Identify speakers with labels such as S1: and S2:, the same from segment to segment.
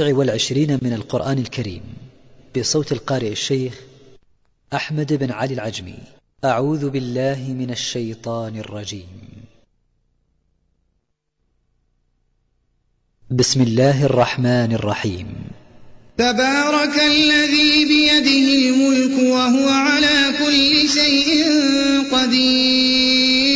S1: والعشرين من القرآن الكريم بصوت القارئ الشيخ أحمد بن علي العجمي. أعوذ بالله من الشيطان الرجيم. بسم الله الرحمن الرحيم.
S2: تبارك الذي بيده الملك وهو على كل شيء قدير.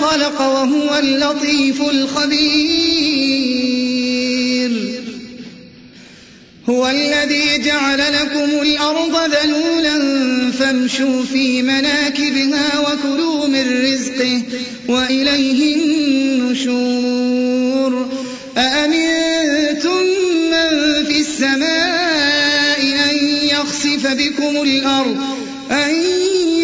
S2: خلق وهو اللطيف الخبير. هو الذي جعل لكم الأرض ذلولا فامشوا في مناكبها وكلوا من رزقه وإليه النشور. أأمنتم من في السماء أن يخسف بكم الأرض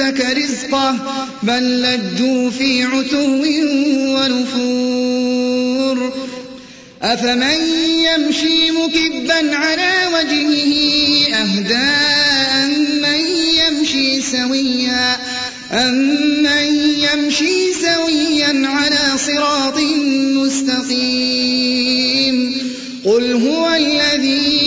S2: أمسك رزقه بل لجوا في عتو ونفور. أفمن يمشي مكبا على وجهه أهداء من يمشي سويا؟ أمن يمشي سويا على صراط مستقيم؟ قل هو الذي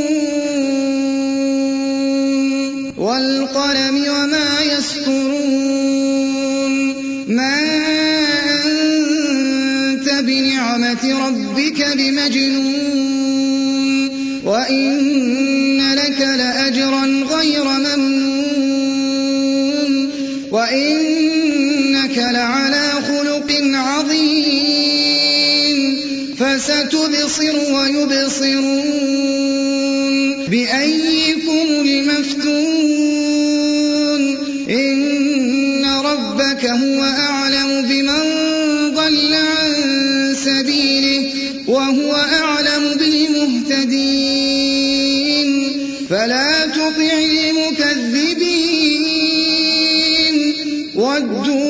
S2: والقلم وما يسطرون ما أنت بنعمة ربك بمجنون وإن لك لأجرا غير ممنون وإنك لعلى خلق عظيم فستبصر ويبصرون ربك هو أعلم بمن ضل عن سبيله وهو أعلم بالمهتدين. فلا تطع المكذبين. ودوا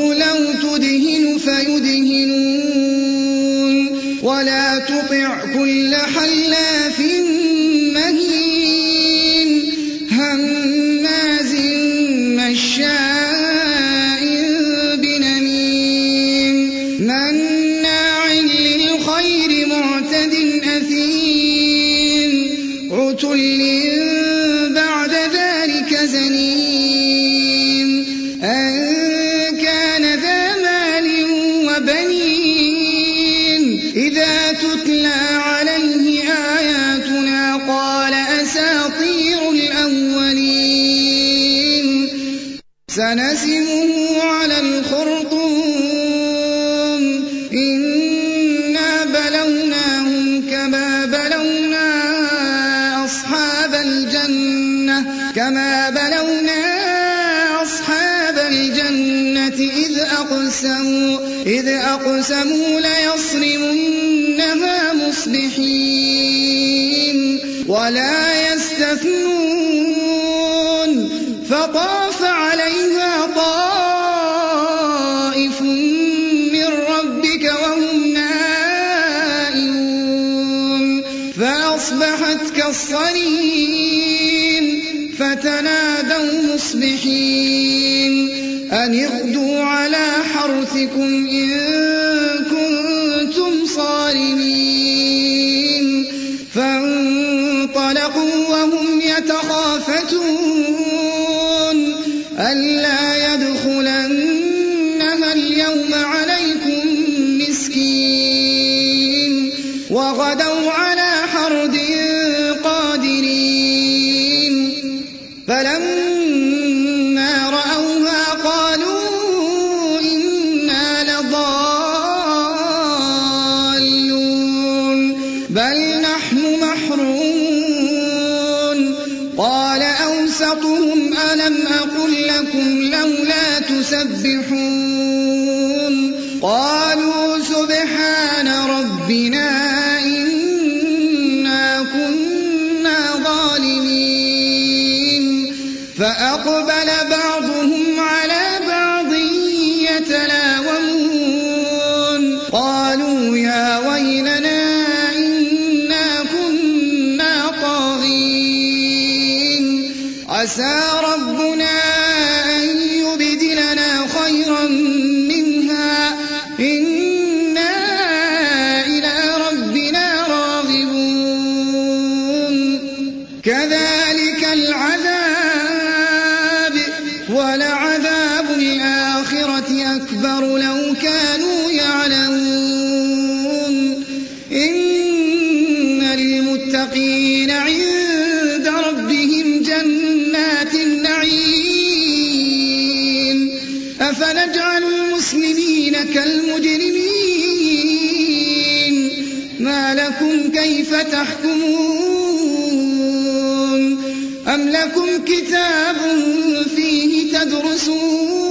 S2: أقسموا ليصرمنها مصبحين ولا يستثنون فطاف عليها طائف من ربك وهم نائمون فأصبحت كالصريم فتنادوا مصبحين أن اغدوا على حرثكم إن كالمجرمين ما لكم كيف تحكمون أم لكم كتاب فيه تدرسون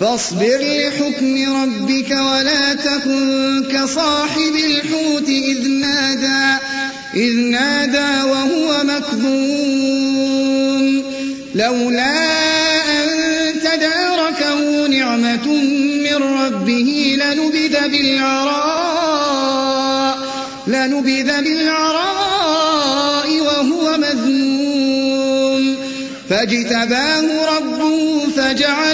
S2: فاصبر لحكم ربك ولا تكن كصاحب الحوت إذ نادى إذ نادى وهو مكظوم. لولا أن تداركه نعمة من ربه لنبذ بالعراء لنبذ بالعراء وهو مذموم. فاجتباه ربه فجعله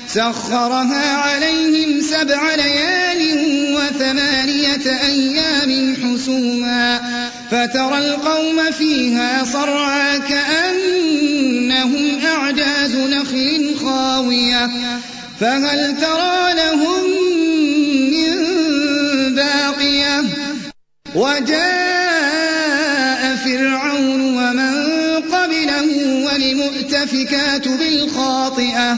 S2: سخرها عليهم سبع ليال وثمانية أيام حسوما فترى القوم فيها صرعا كأنهم أعجاز نخل خاوية فهل ترى لهم من باقية؟ وجاء فرعون ومن قبله والمؤتفكات بالخاطئة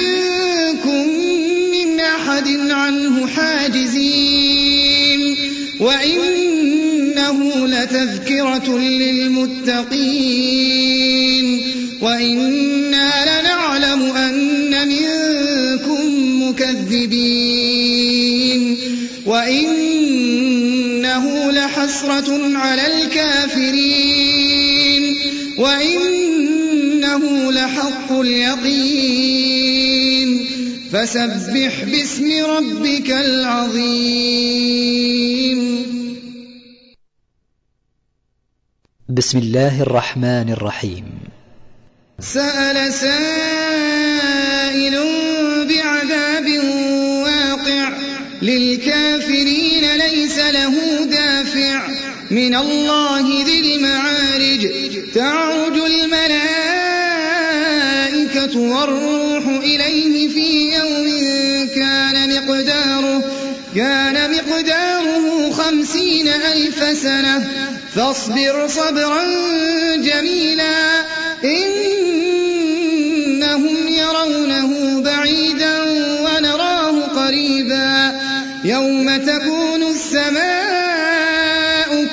S2: لحسرة على الكافرين وإنه لحق اليقين فسبح باسم ربك العظيم
S1: بسم الله الرحمن الرحيم.
S2: سأل سائل للكافرين ليس له دافع. من الله ذي المعارج. تعرج الملائكة والروح إليه في يوم كان مقداره كان مقداره خمسين ألف سنة. فاصبر صبرا جميلا. إنهم تكون السماء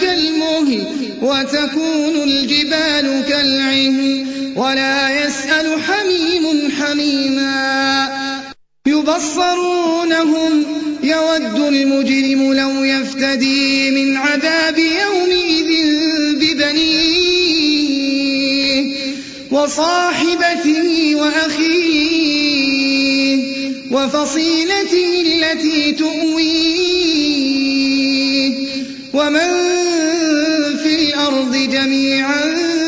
S2: كالمهل وتكون الجبال كالعهن ولا يسأل حميم حميما. يبصرونهم يود المجرم لو يفتدي من عذاب يومئذ ببنيه وصاحبته وأخيه. وفصيلته التي تؤويه. ومن في الأرض جميعا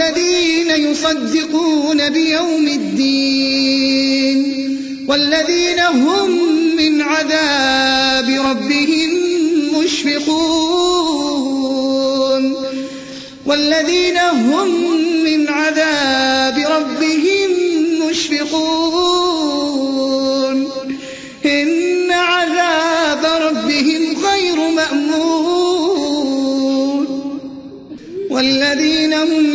S2: والذين يصدقون بيوم الدين والذين هم من عذاب ربهم مشفقون والذين هم من عذاب ربهم مشفقون. إن عذاب ربهم غير مأمون. والذين هم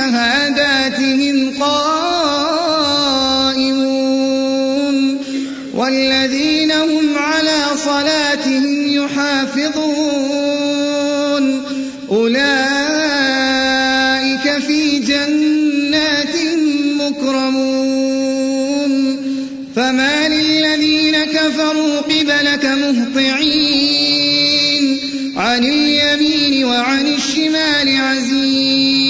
S2: بشهاداتهم قائمون والذين هم على صلاتهم يحافظون أولئك في جنات مكرمون فما للذين كفروا قبلك مهطعين عن اليمين وعن الشمال عزين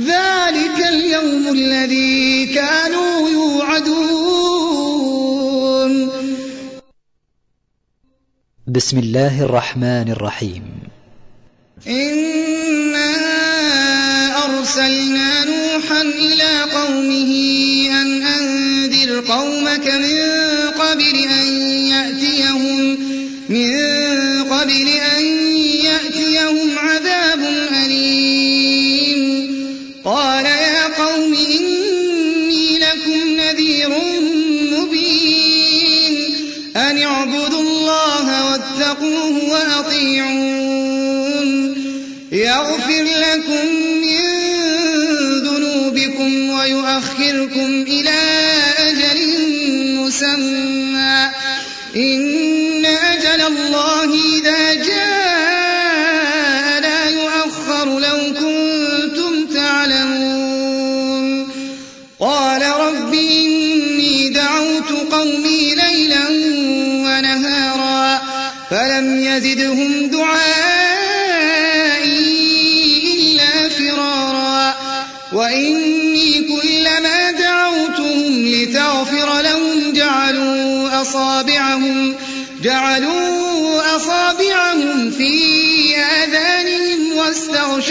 S2: ذلك اليوم الذي كانوا يوعدون.
S1: بسم الله الرحمن الرحيم.
S2: إنا أرسلنا نوحا إلى قومه أن أنذر قومك من قبل أن يأتيهم من قبل أن مسمى إن أجل الله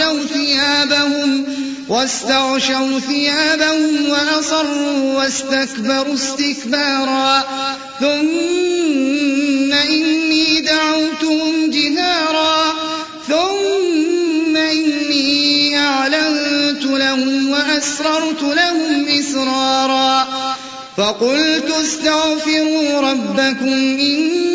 S2: واستغشوا ثيابهم واستغشوا ثيابهم وأصروا واستكبروا استكبارا. ثم إني دعوتهم جهارا. ثم إني أعلنت لهم وأسررت لهم إسرارا. فقلت استغفروا ربكم إنه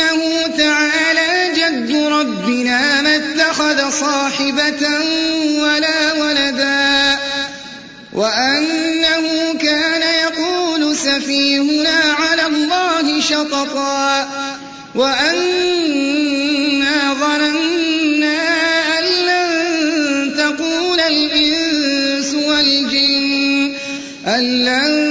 S2: تعالى جد ربنا ما اتخذ صاحبة ولا ولدا وأنه كان يقول سفيهنا على الله شططا وأنا ظننا أن لن تقول الإنس والجن أن لن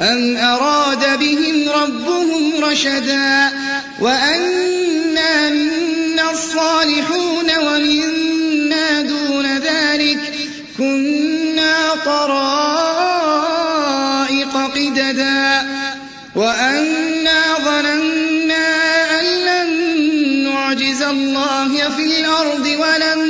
S2: أم أراد بهم ربهم رشدا وأنا منا الصالحون ومنا دون ذلك كنا طرائق قددا وأنا ظننا أن لن نعجز الله في الأرض ولن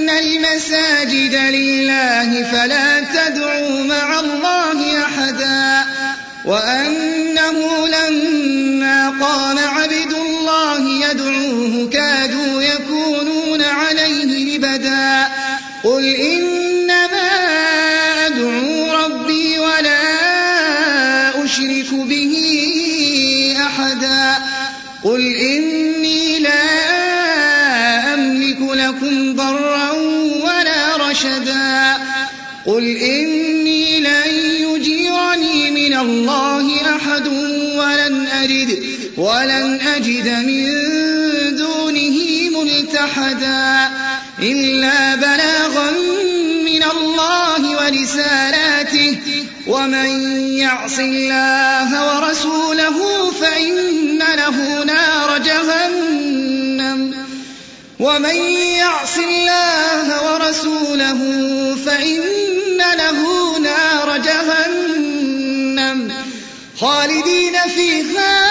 S2: المساجد لله فلا تدعوا مع الله أحدا. وأنه لما قام عبد الله يدعوه كادوا ولن أجد من دونه ملتحدا إلا بلاغا من الله ورسالاته. ومن يعص الله ورسوله فإن له نار جهنم. ومن يعص الله ورسوله فإن له نار جهنم. خالدين فيها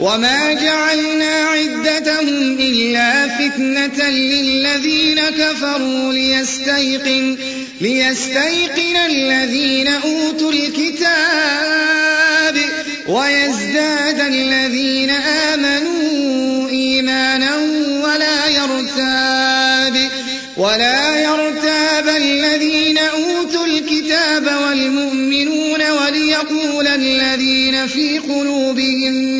S2: وما جعلنا عدتهم إلا فتنة للذين كفروا ليستيقن, ليستيقن الذين أوتوا الكتاب ويزداد الذين آمنوا إيمانا ولا يرتاب ولا يرتاب الذين أوتوا الكتاب والمؤمنون وليقول الذين في قلوبهم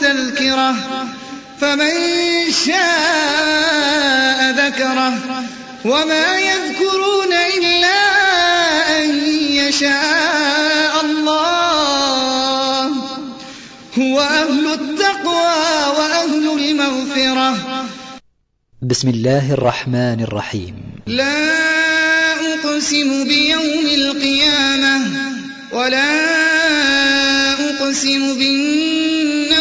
S2: تذكرة فمن شاء ذكره وما يذكرون إلا أن يشاء الله. هو أهل التقوى وأهل المغفرة.
S1: بسم الله الرحمن الرحيم.
S2: لا أقسم بيوم القيامة ولا أقسم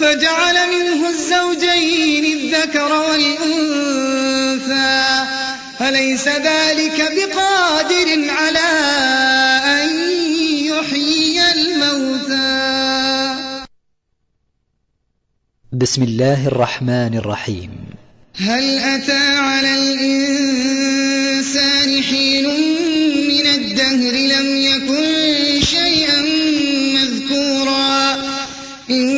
S2: فجعل منه الزوجين الذكر والأنثى. أليس ذلك بقادر على أن يحيي الموتى.
S1: بسم الله الرحمن الرحيم.
S2: هل أتى على الإنسان حين من الدهر لم يكن شيئا مذكورا؟ إنا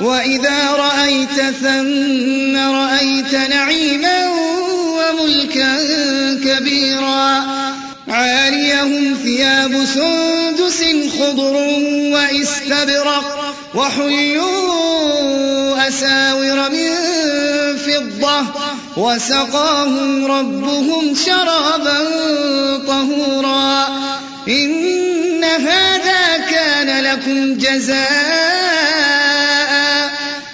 S2: وإذا رأيت ثم رأيت نعيما وملكا كبيرا عاليهم ثياب سندس خضر واستبرق وحلوا أساور من فضة وسقاهم ربهم شرابا طهورا إن هذا كان لكم جزاء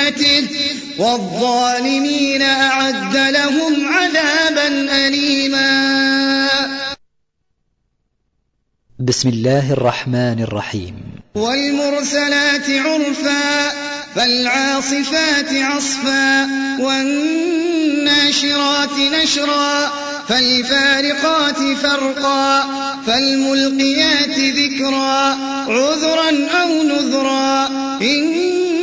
S2: رحمته والظالمين أعد لهم عذابا أليما.
S1: بسم الله الرحمن الرحيم.
S2: والمرسلات عرفا فالعاصفات عصفا والناشرات نشرا فالفارقات فرقا فالملقيات ذكرا عذرا أو نذرا.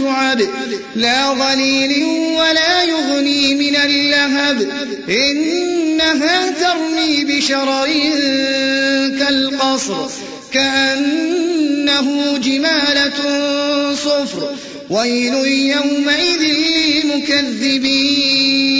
S2: شعب. لا ظليل ولا يغني من اللهب. إنها ترمي بشرر كالقصر. كأنه جمالة صفر. ويل يومئذ للمكذبين.